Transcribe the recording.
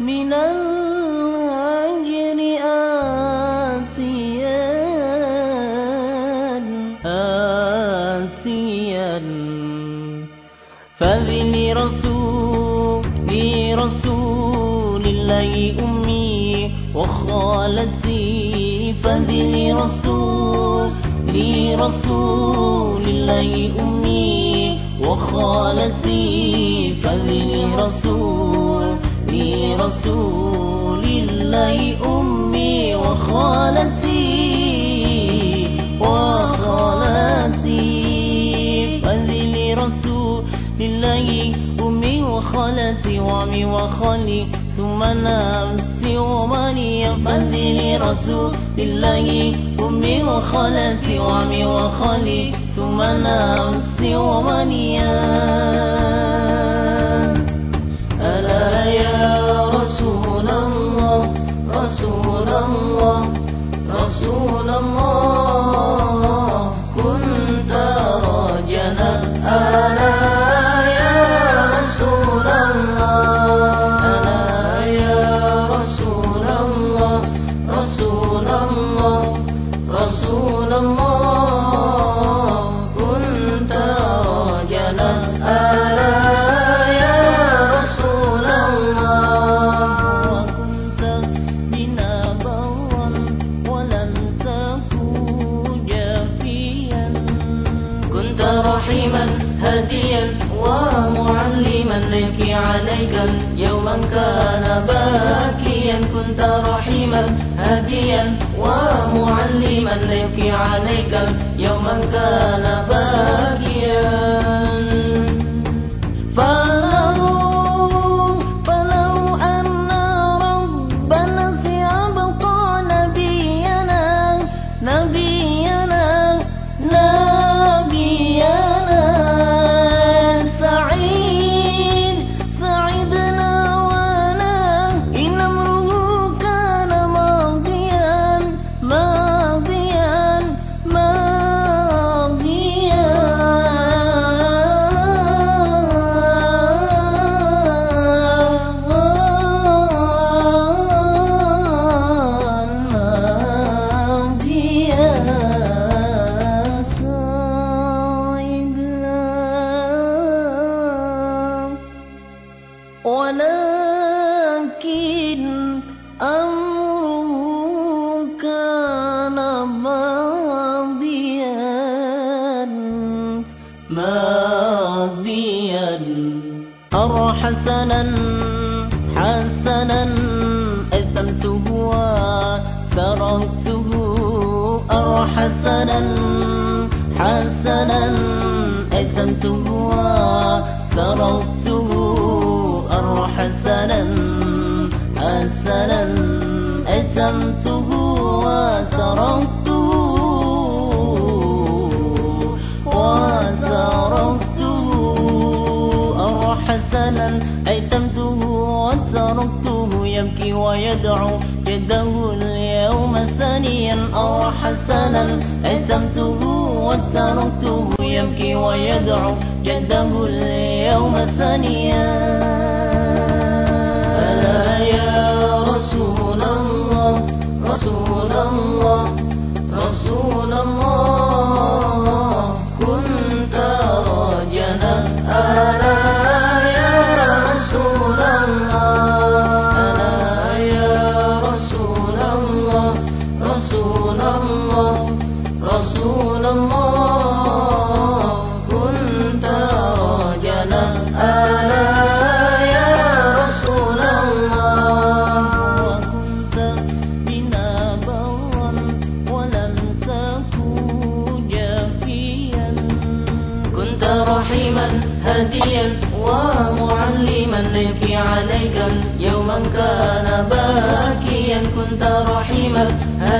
من آسيا آسيا. فذني رسول الله أمي وخالتي. رسول الله أمي. وخالتي فلرسول لرسول الله أمي وخالتي وخالتي فلرسول الله أمي وخالتي وعمي وخالي ثم نفسي ومني فلرسول رسول الله أمي وخالتي وعمي وخالي ثم نفسي ومنيا عليك يوما كان باكيا كنت رحيما هاديا ومعلما يبكي عليك. يوما كان باكيا ماضيا أرى حسنا حسنا. أثمته وتركته أرى حسنا حسنا. أثمته وتركته أرى حسنا. ثانيا أو حسنا. أتمته وتركته يبكي ويدعو جده اليوم ثانيا. Ah.